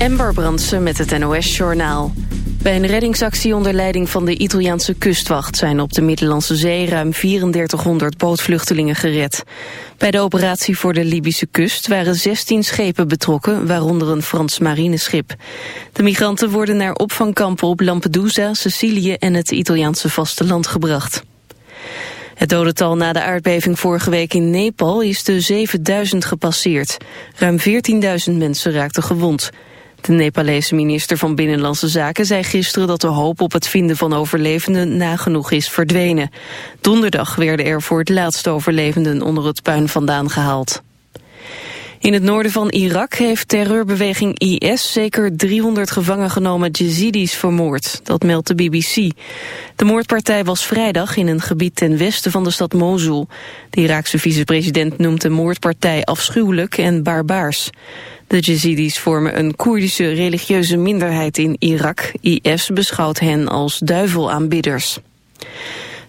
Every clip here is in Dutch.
Ember Brandsen met het NOS-journaal. Bij een reddingsactie onder leiding van de Italiaanse kustwacht... zijn op de Middellandse Zee ruim 3400 bootvluchtelingen gered. Bij de operatie voor de Libische kust waren 16 schepen betrokken... waaronder een Frans marineschip. De migranten worden naar opvangkampen op Lampedusa, Sicilië... en het Italiaanse vasteland gebracht. Het dodental na de aardbeving vorige week in Nepal is de 7000 gepasseerd. Ruim 14.000 mensen raakten gewond. De Nepalese minister van Binnenlandse Zaken zei gisteren dat de hoop op het vinden van overlevenden nagenoeg is verdwenen. Donderdag werden er voor het laatst overlevenden onder het puin vandaan gehaald. In het noorden van Irak heeft terreurbeweging IS zeker 300 gevangen genomen Jezidis vermoord. Dat meldt de BBC. De moordpartij was vrijdag in een gebied ten westen van de stad Mosul. De Iraakse vicepresident noemt de moordpartij afschuwelijk en barbaars. De Jezidis vormen een Koerdische religieuze minderheid in Irak. IS beschouwt hen als duivelaanbidders.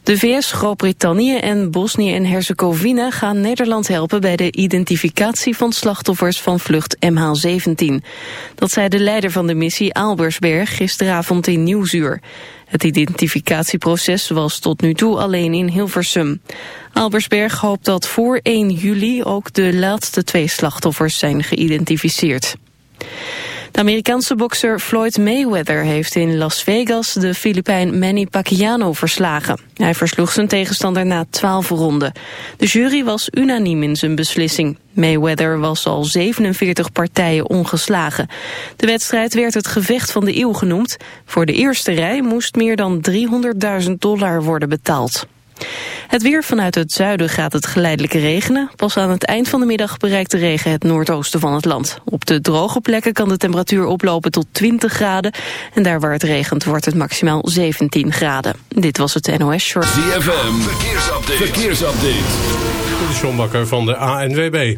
De VS, Groot-Brittannië en Bosnië en Herzegovina gaan Nederland helpen bij de identificatie van slachtoffers van vlucht MH17. Dat zei de leider van de missie Albersberg gisteravond in Nieuwsuur. Het identificatieproces was tot nu toe alleen in Hilversum. Albersberg hoopt dat voor 1 juli ook de laatste twee slachtoffers zijn geïdentificeerd. De Amerikaanse bokser Floyd Mayweather heeft in Las Vegas de Filipijn Manny Pacquiao verslagen. Hij versloeg zijn tegenstander na 12 ronden. De jury was unaniem in zijn beslissing. Mayweather was al 47 partijen ongeslagen. De wedstrijd werd het gevecht van de eeuw genoemd. Voor de eerste rij moest meer dan 300.000 dollar worden betaald. Het weer vanuit het zuiden gaat het geleidelijk regenen. Pas aan het eind van de middag bereikt de regen het noordoosten van het land. Op de droge plekken kan de temperatuur oplopen tot 20 graden. En daar waar het regent wordt het maximaal 17 graden. Dit was het NOS Short. ZFM, verkeersupdate. verkeersupdate. De Sjombakker van de ANWB.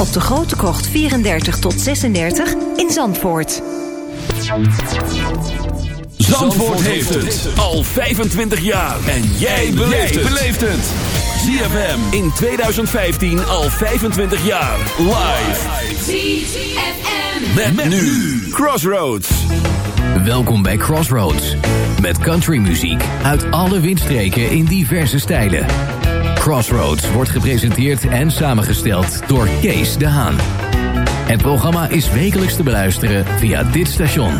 op de Grote Krocht 34 tot 36 in Zandvoort. Zandvoort heeft het al 25 jaar. En jij beleeft het. ZFM in 2015 al 25 jaar. Live. ZFM. Met, met nu Crossroads. Welkom bij Crossroads. Met countrymuziek uit alle windstreken in diverse stijlen. Crossroads wordt gepresenteerd en samengesteld door Kees de Haan. Het programma is wekelijks te beluisteren via dit station.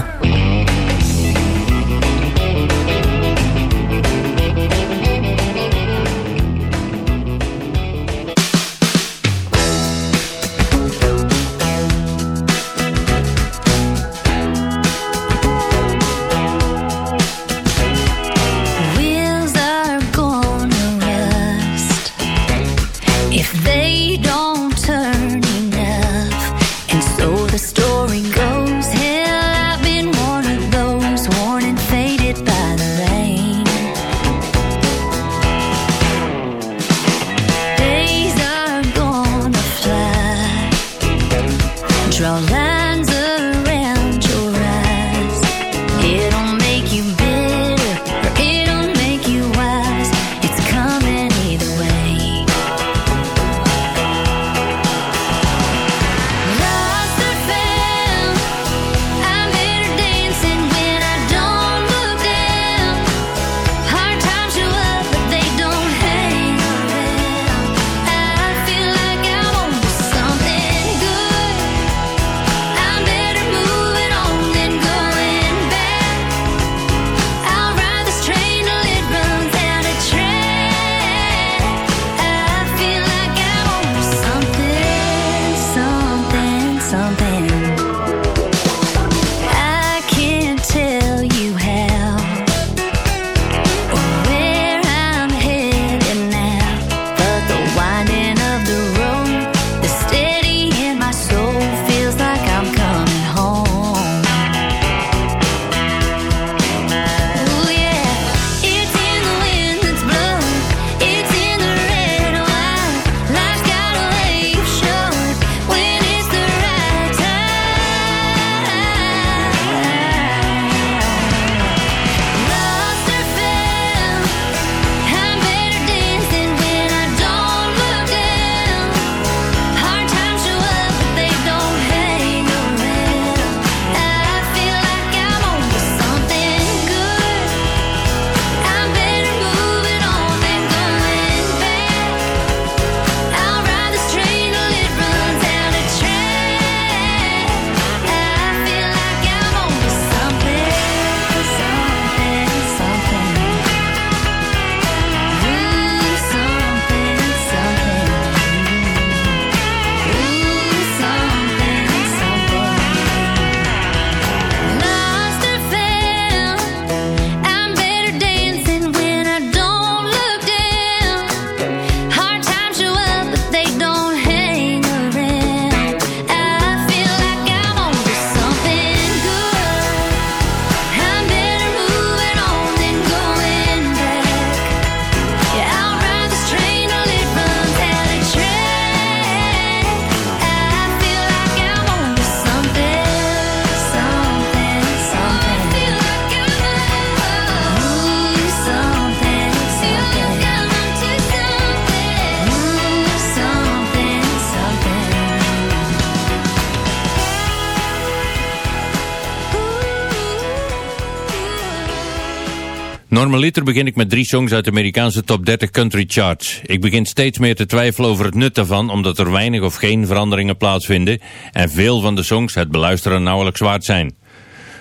Normaliter begin ik met drie songs uit de Amerikaanse top 30 country charts. Ik begin steeds meer te twijfelen over het nut daarvan, omdat er weinig of geen veranderingen plaatsvinden en veel van de songs het beluisteren nauwelijks waard zijn.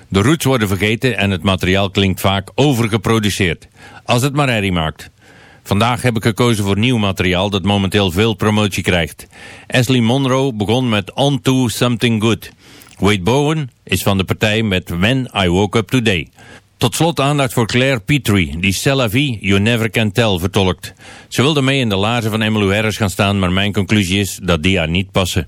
De roots worden vergeten en het materiaal klinkt vaak overgeproduceerd. Als het maar herrie maakt. Vandaag heb ik gekozen voor nieuw materiaal dat momenteel veel promotie krijgt. Ashley Monroe begon met On To Something Good. Wade Bowen is van de partij met When I Woke Up Today. Tot slot aandacht voor Claire Petrie, die Stella V, You Never Can Tell vertolkt. Ze wilde mee in de laarzen van Emmylou Harris gaan staan, maar mijn conclusie is dat die haar niet passen.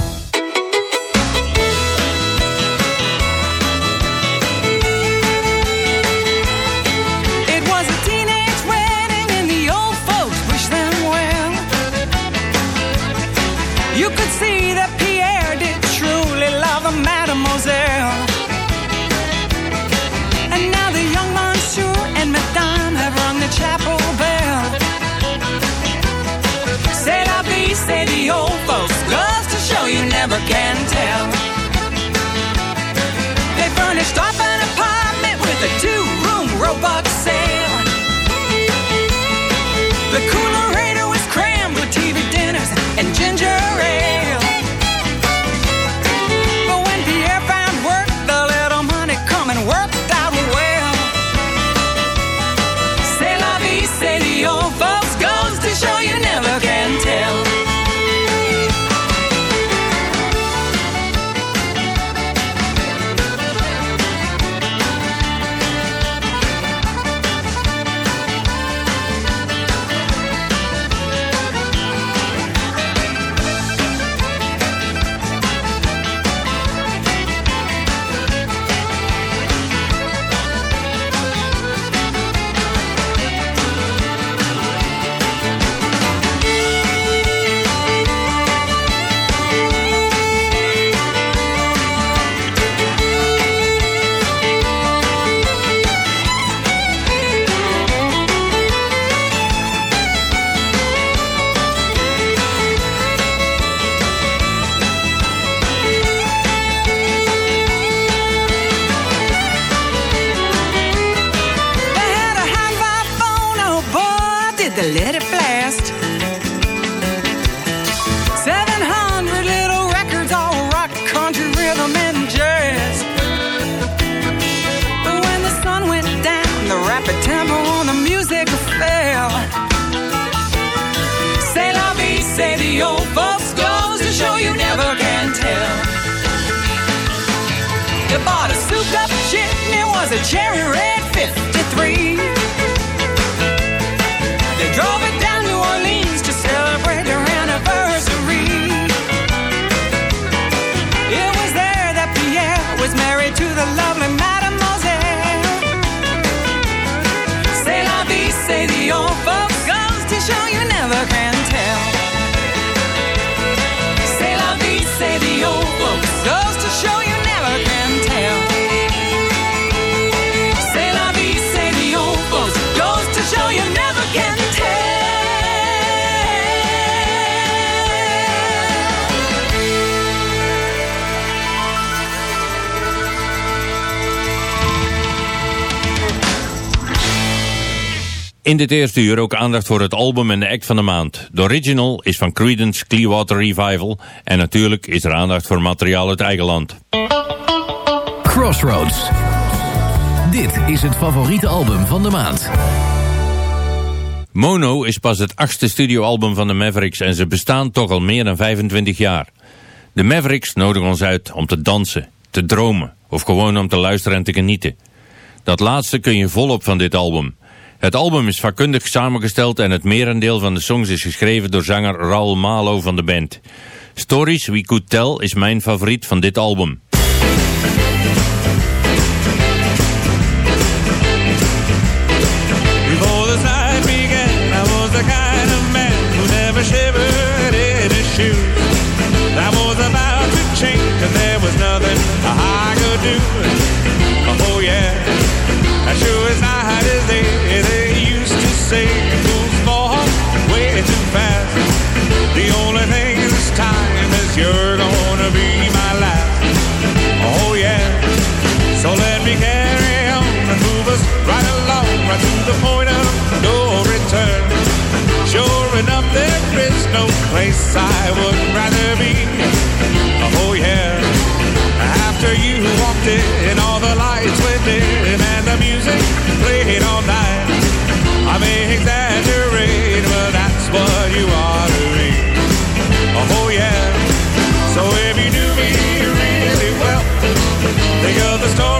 In dit eerste uur ook aandacht voor het album en de act van de maand. De original is van Creedence Clearwater Revival. En natuurlijk is er aandacht voor materiaal uit eigen land. Crossroads. Dit is het favoriete album van de maand. Mono is pas het achtste studioalbum van de Mavericks en ze bestaan toch al meer dan 25 jaar. De Mavericks nodigen ons uit om te dansen, te dromen of gewoon om te luisteren en te genieten. Dat laatste kun je volop van dit album. Het album is vakkundig samengesteld en het merendeel van de songs is geschreven door zanger Raul Malo van de band. Stories We Could Tell is mijn favoriet van dit album. I was about to change, and there was nothing I could do. Say fools fall way too fast. The only thing this time is you're gonna be my last. Oh yeah, so let me carry on and move us right along, right to the point of no return. Sure enough, there is no place I would rather be. Oh yeah, after you walked in, all the lights went dim and the music played all night. I may exaggerate, but that's what you are to me. Oh yeah, so if you knew me really well, think of the stories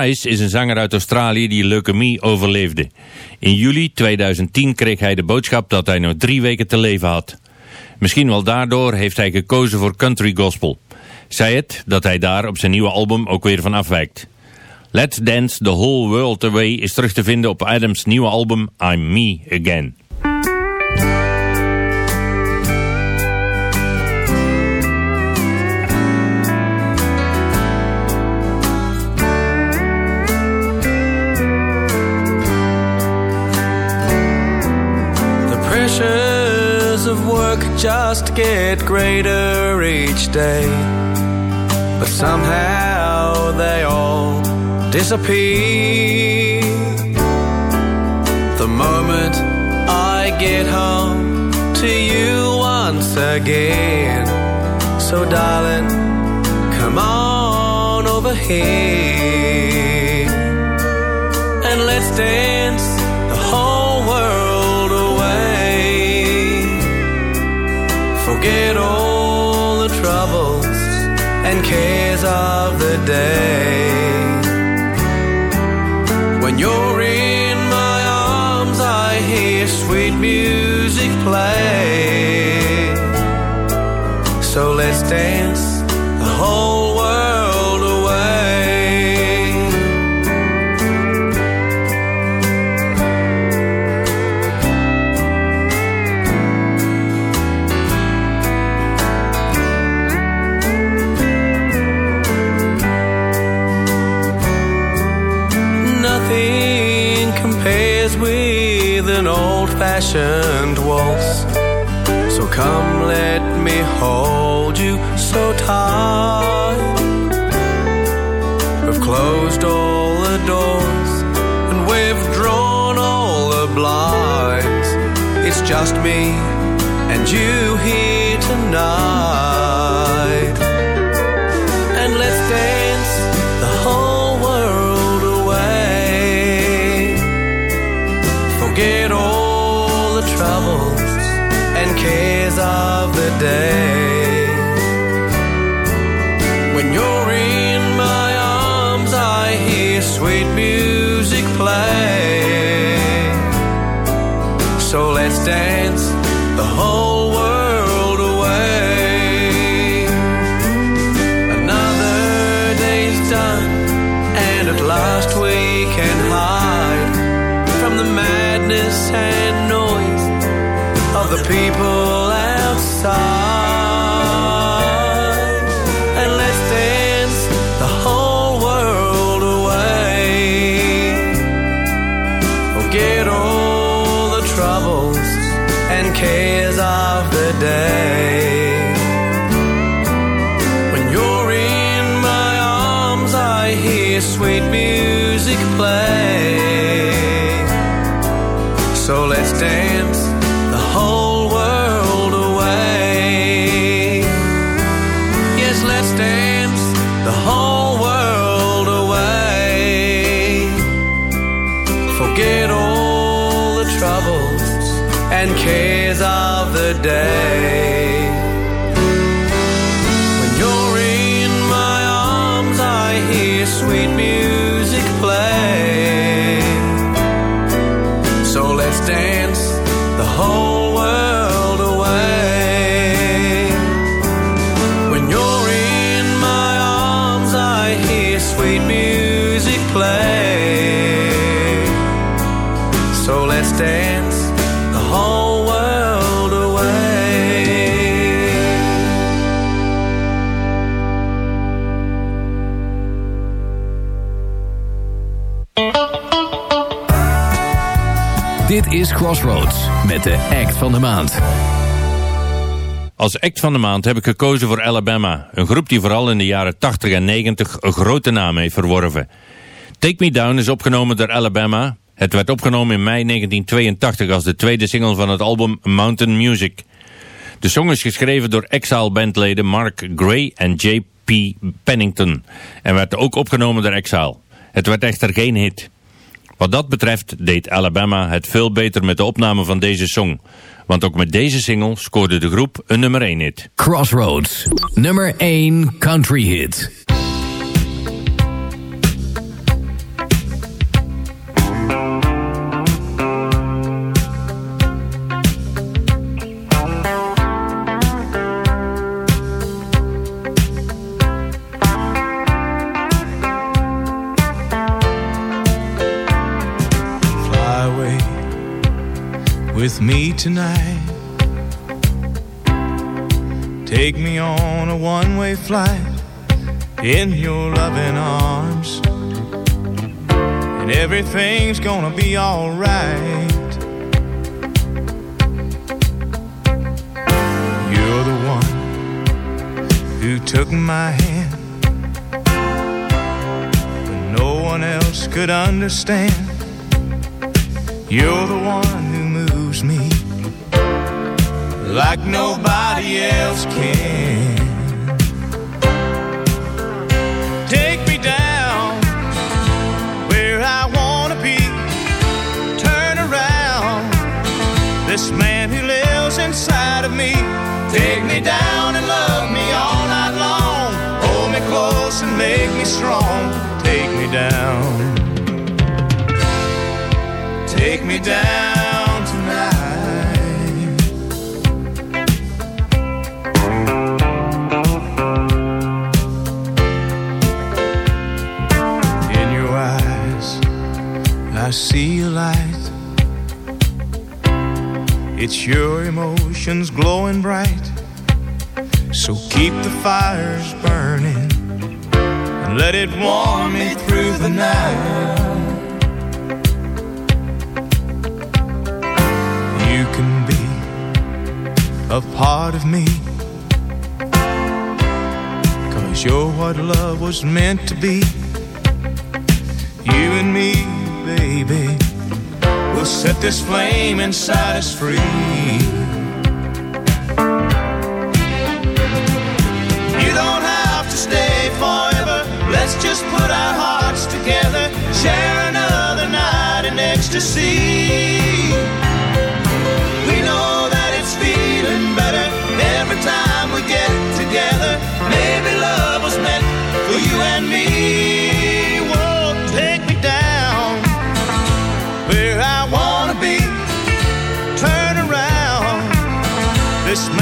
Price is een zanger uit Australië die leukemie overleefde. In juli 2010 kreeg hij de boodschap dat hij nog drie weken te leven had. Misschien wel daardoor heeft hij gekozen voor country gospel. Zij het dat hij daar op zijn nieuwe album ook weer van afwijkt. Let's Dance the Whole World Away is terug te vinden op Adams nieuwe album I'm Me Again. Just get greater each day. But somehow they all disappear. The moment I get home to you once again. So, darling, come on over here and let's dance cares of the day. When you're in my arms, I hear sweet music play. So let's dance fashioned waltz. So come, let me hold you so tight. We've closed all the doors and we've drawn all the blinds. It's just me and you here tonight. Dance the whole world away. Another day's done, and at last we can hide from the madness and noise of the people outside. Day. Crossroads met de act van de maand. Als act van de maand heb ik gekozen voor Alabama. Een groep die vooral in de jaren 80 en 90 een grote naam heeft verworven. Take Me Down is opgenomen door Alabama. Het werd opgenomen in mei 1982 als de tweede single van het album Mountain Music. De song is geschreven door Exile-bandleden Mark Gray en J.P. Pennington en werd ook opgenomen door Exile. Het werd echter geen hit. Wat dat betreft deed Alabama het veel beter met de opname van deze song. Want ook met deze single scoorde de groep een nummer 1 hit. Crossroads, nummer 1 country hit. Me tonight. Take me on a one way flight in your loving arms. And everything's gonna be alright. You're the one who took my hand when no one else could understand. You're the one moves me like nobody else can. Take me down where I wanna be. Turn around this man who lives inside of me. Take me down and love me all night long. Hold me close and make me strong. Take me down. Take me down I see a light. It's your emotions glowing bright. So keep the fires burning and let it warm me through the night. You can be a part of me. Cause you're what love was meant to be. You and me, baby, we'll set this flame inside us free. You don't have to stay forever. Let's just put our hearts together, share another night in ecstasy. We know that it's feeling better every time we get together. Maybe love was meant for you and me. This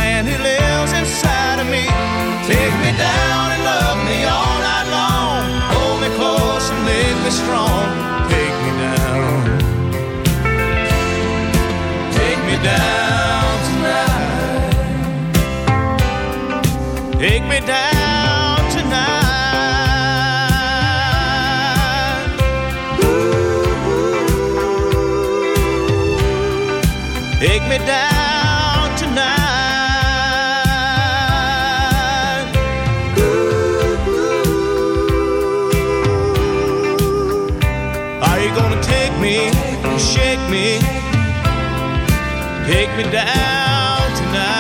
Take me down tonight.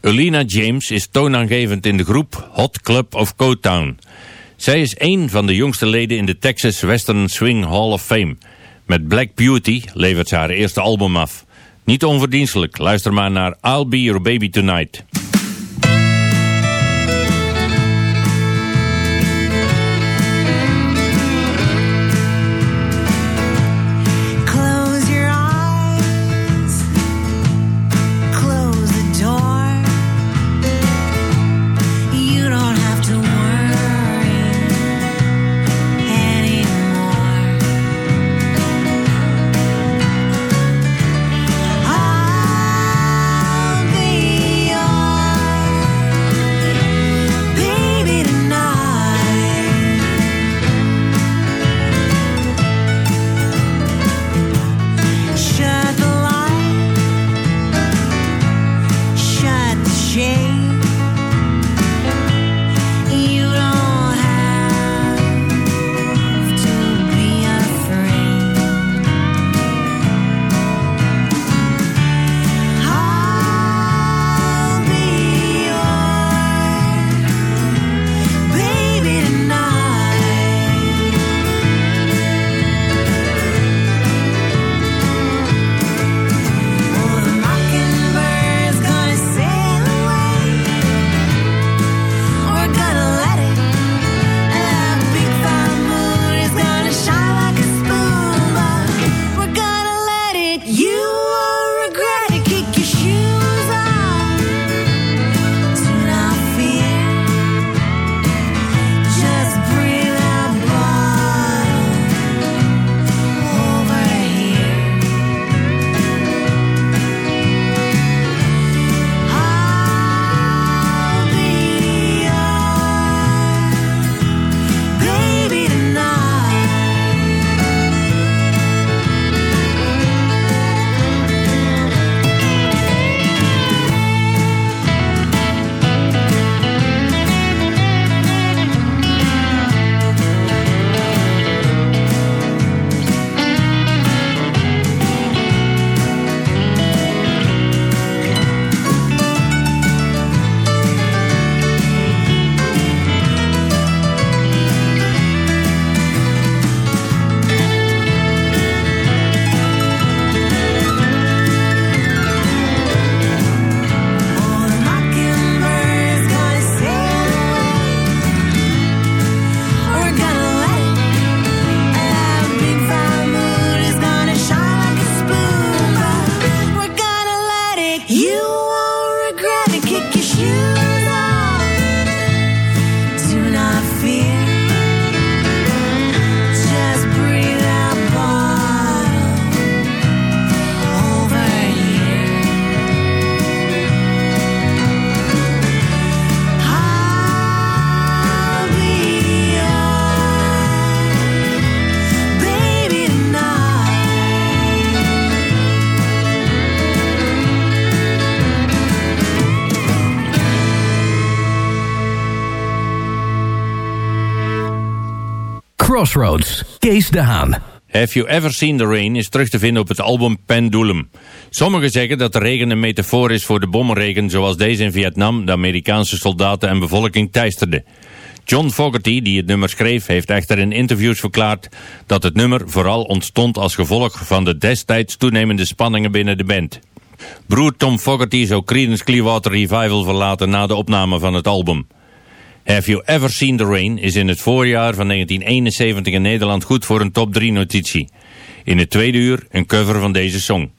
Ulina James is toonaangevend in de groep Hot Club of Cotown. Zij is één van de jongste leden in de Texas Western Swing Hall of Fame. Met Black Beauty levert ze haar eerste album af. Niet onverdienstelijk, luister maar naar I'll Be Your Baby Tonight. Crossroads, Kees de Haan. Have You Ever Seen the Rain is terug te vinden op het album Pendulum. Sommigen zeggen dat de regen een metafoor is voor de bommenregen zoals deze in Vietnam de Amerikaanse soldaten en bevolking teisterde. John Fogerty, die het nummer schreef, heeft echter in interviews verklaard dat het nummer vooral ontstond als gevolg van de destijds toenemende spanningen binnen de band. Broer Tom Fogerty zou Creedence Clearwater Revival verlaten na de opname van het album. Have You Ever Seen the Rain is in het voorjaar van 1971 in Nederland goed voor een top 3 notitie. In het tweede uur een cover van deze song.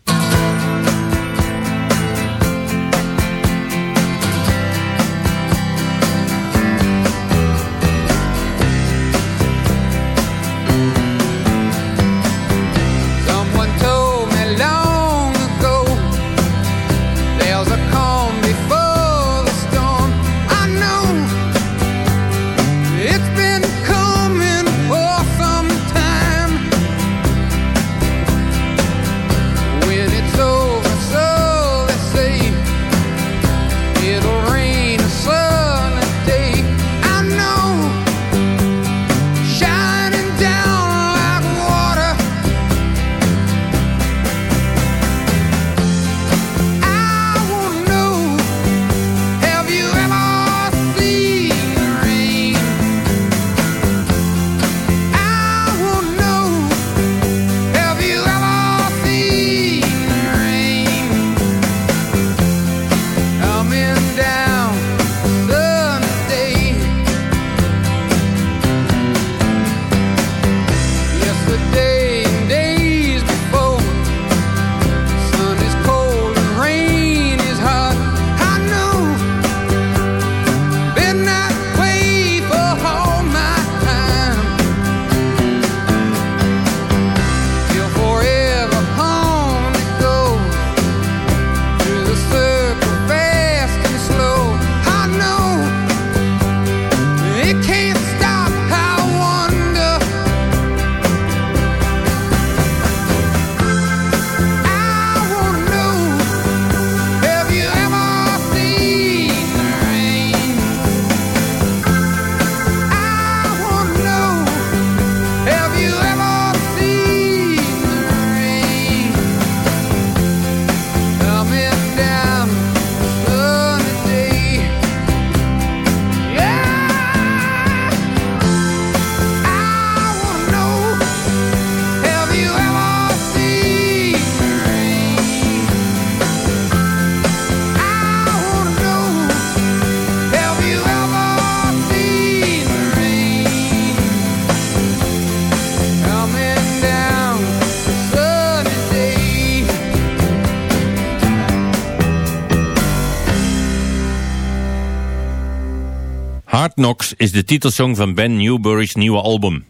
Knocks is de titelsong van Ben Newbury's nieuwe album.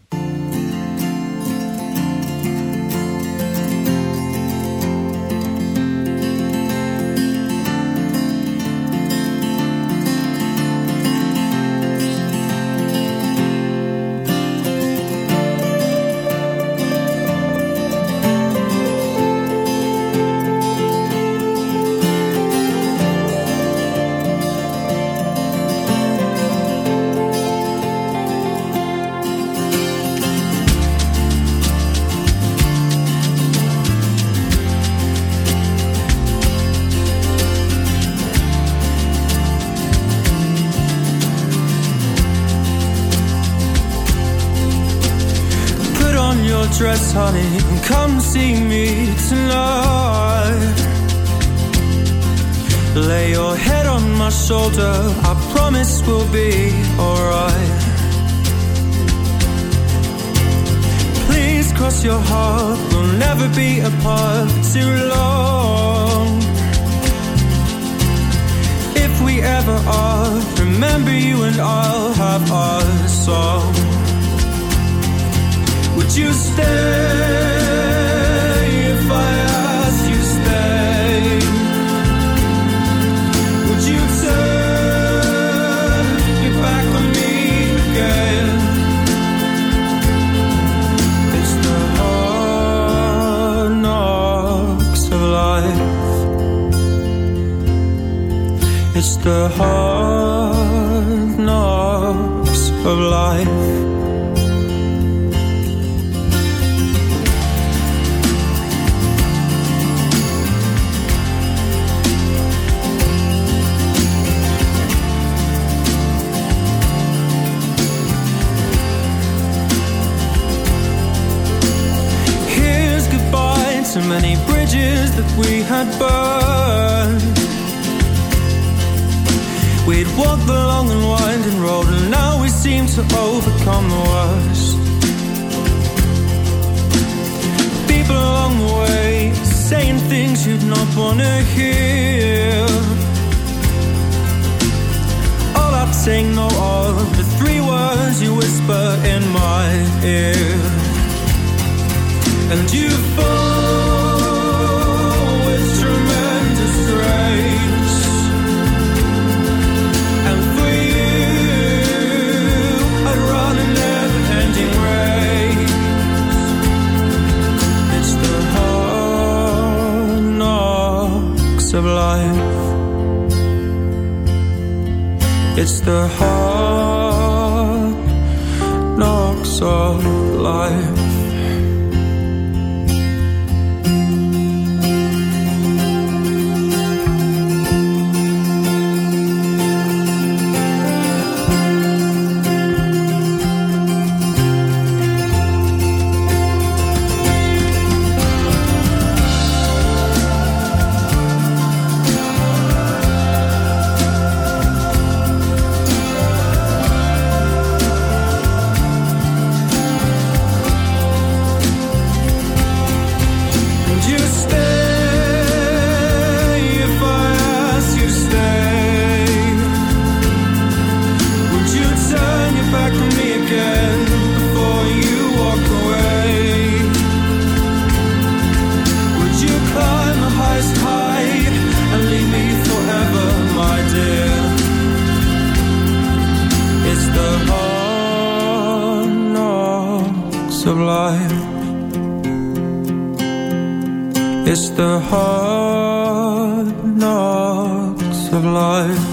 Dress, honey, come see me tonight. Lay your head on my shoulder, I promise we'll be alright. Please cross your heart, we'll never be apart too long. If we ever are, remember you and I'll have our song. The hard knocks of life. Had burned. We'd walked the long and winding road, and now we seem to overcome the worst. People along the way saying things you'd not wanna hear. All I'd saying no of the three words you whisper in my ear. The hard knocks of life. The hard knocks of life.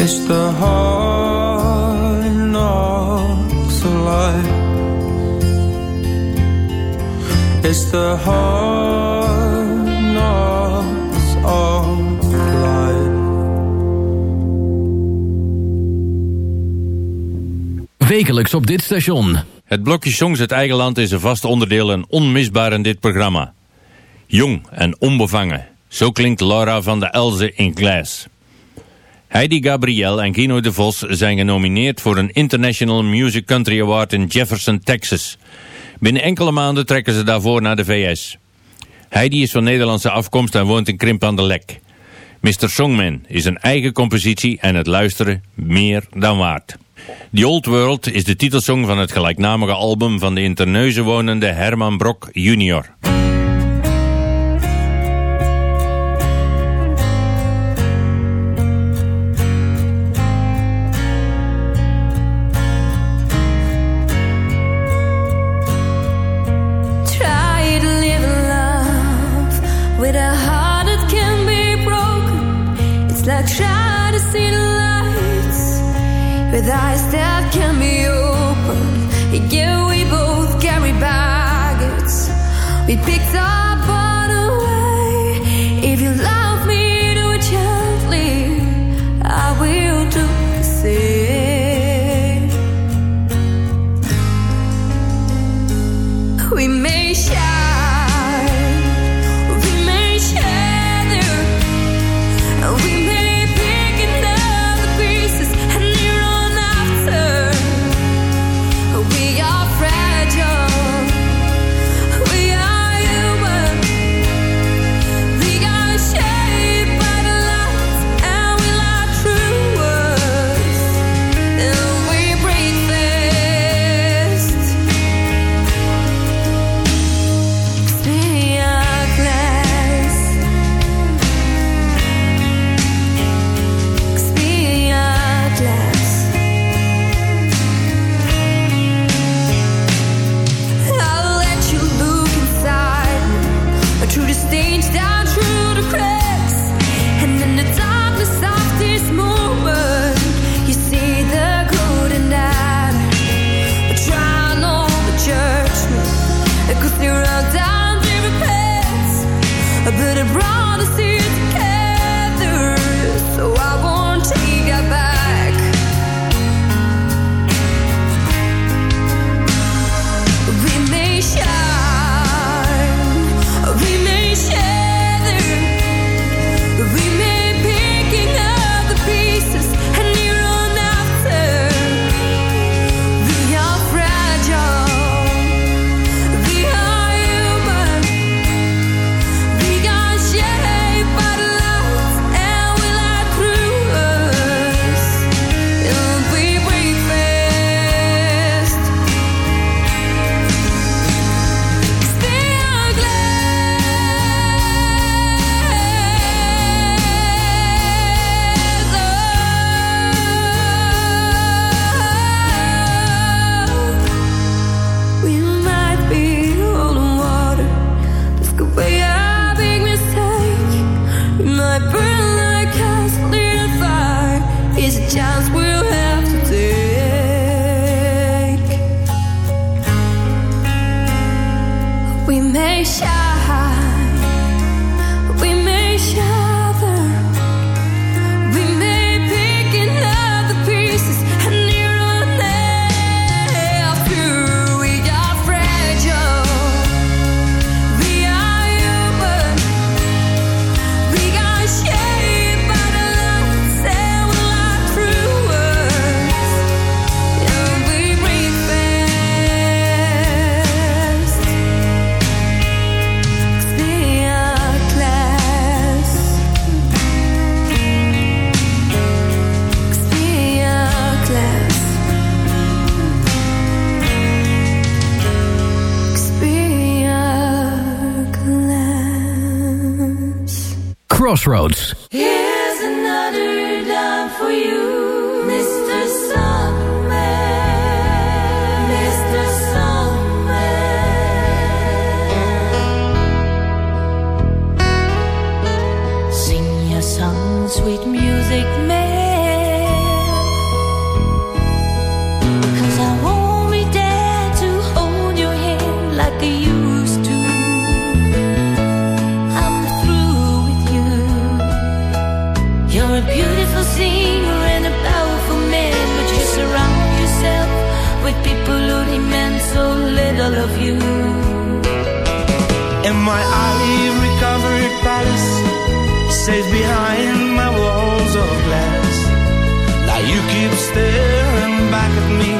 It's the hard knocks of life. It's the hard knocks of life. Wekelijks op dit station. Het blokje Songs uit eigen land is een vast onderdeel en onmisbaar in dit programma. Jong en onbevangen. Zo klinkt Laura van de Elze in Glass. Heidi Gabriel en Gino de Vos zijn genomineerd voor een International Music Country Award in Jefferson, Texas. Binnen enkele maanden trekken ze daarvoor naar de VS. Heidi is van Nederlandse afkomst en woont in Krimp aan de Lek. Mr. Songman is een eigen compositie en het luisteren meer dan waard. The Old World is de titelsong van het gelijknamige album van de in Terneuzen wonende Herman Brok Jr. shout. Crossroads. With me.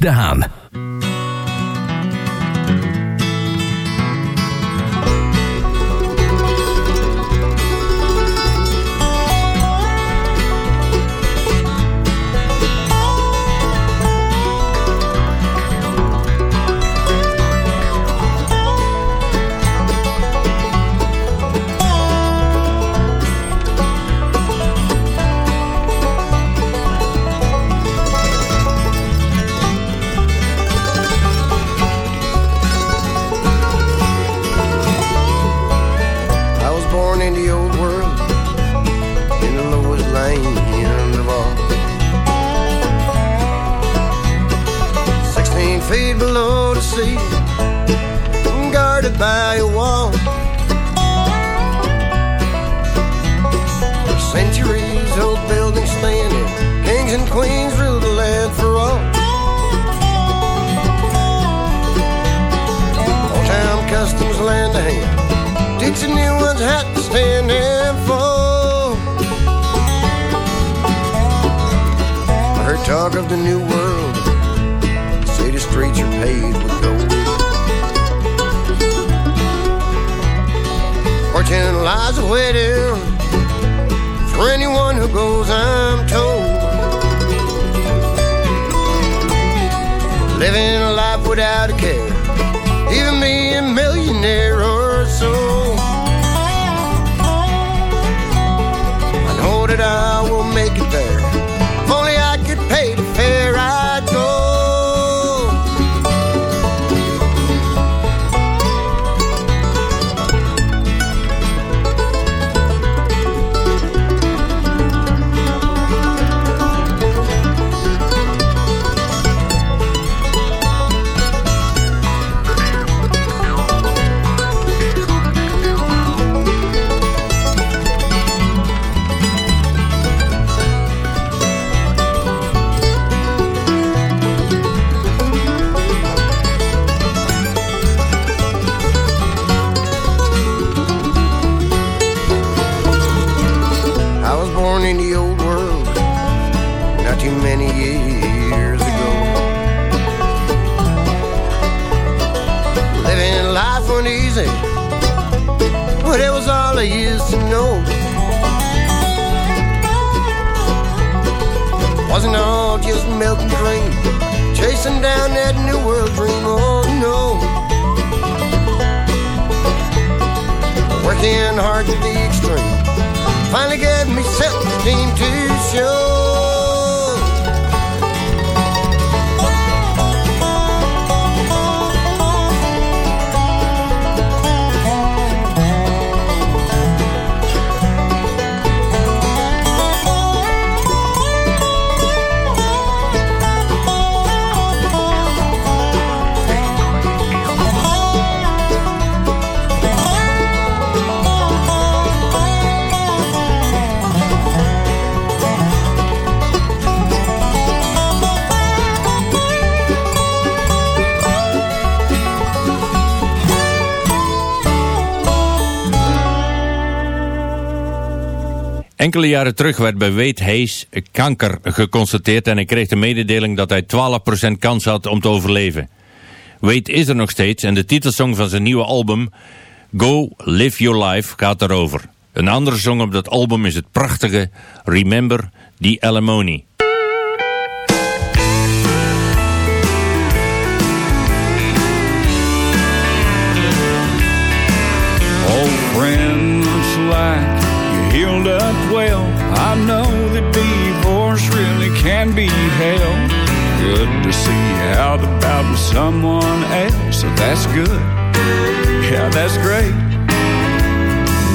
Daan. By a wall. Centuries old buildings standing, kings and queens rule the land for all. Old town customs land to hand, teach the new ones how to stand and fall. I heard talk of the new world, say the streets are paved with gold. Fortune lies awaiting for anyone who goes, I'm told. Living a life without a care, even me a millionaire or so. I know that I Wasn't all just milk and cream, chasing down that new world dream. Oh no. Working hard to the extreme finally gave me self-esteem to show. Enkele jaren terug werd bij Wade Hayes kanker geconstateerd en hij kreeg de mededeling dat hij 12% kans had om te overleven. Wade is er nog steeds en de titelsong van zijn nieuwe album Go Live Your Life gaat daarover. Een andere song op dat album is het prachtige Remember the Alimony. Well. I know that divorce really can be hell. Good to see you out about with someone else, so that's good. Yeah, that's great.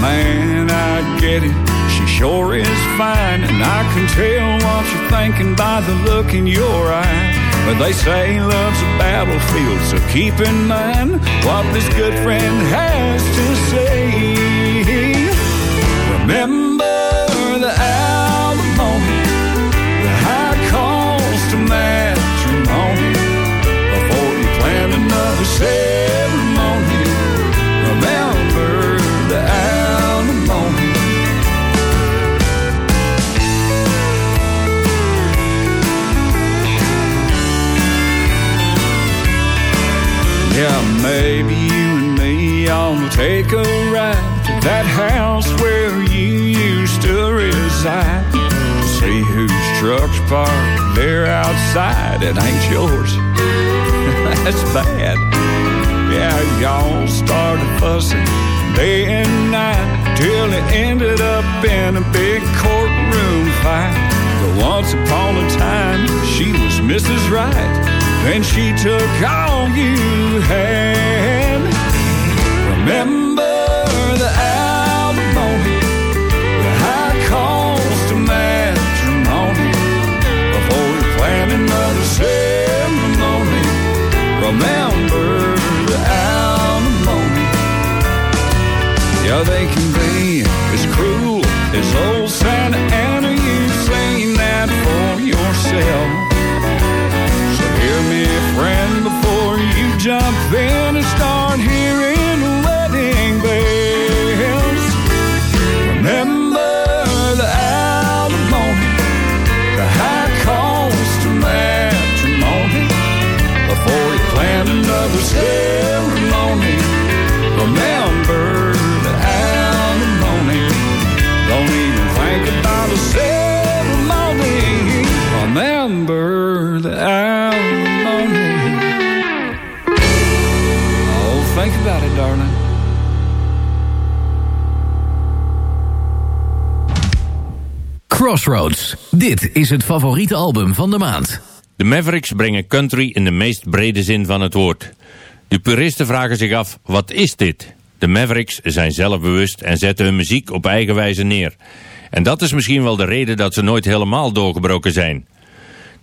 Man, I get it. She sure is fine, and I can tell what you're thinking by the look in your eye. But they say love's a battlefield, so keep in mind what this good friend has to say. Remember take a ride to that house where you used to reside. See whose truck's parked there outside. It ain't yours. That's bad. Yeah, y'all started fussing day and night till it ended up in a big courtroom fight. But once upon a time, she was Mrs. Right. Then she took all you had. Remember the alimony, the high cost of matrimony. Before you plan another ceremony, remember the alimony. Yeah, they can be as cruel as old Santa Ana. You've seen that for yourself. So hear me, friend, before you jump in. Crossroads. Dit is het favoriete album van de maand. De Mavericks brengen country in de meest brede zin van het woord. De puristen vragen zich af, wat is dit? De Mavericks zijn zelfbewust en zetten hun muziek op eigen wijze neer. En dat is misschien wel de reden dat ze nooit helemaal doorgebroken zijn.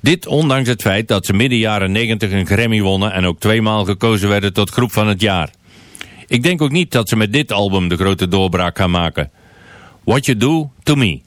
Dit ondanks het feit dat ze midden jaren 90 een Grammy wonnen en ook tweemaal gekozen werden tot groep van het jaar. Ik denk ook niet dat ze met dit album de grote doorbraak gaan maken. What You Do To Me.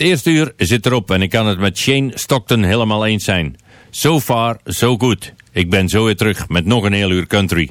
Het eerste uur zit erop en ik kan het met Shane Stockton helemaal eens zijn. So far, so good. Ik ben zo weer terug met nog een heel uur country.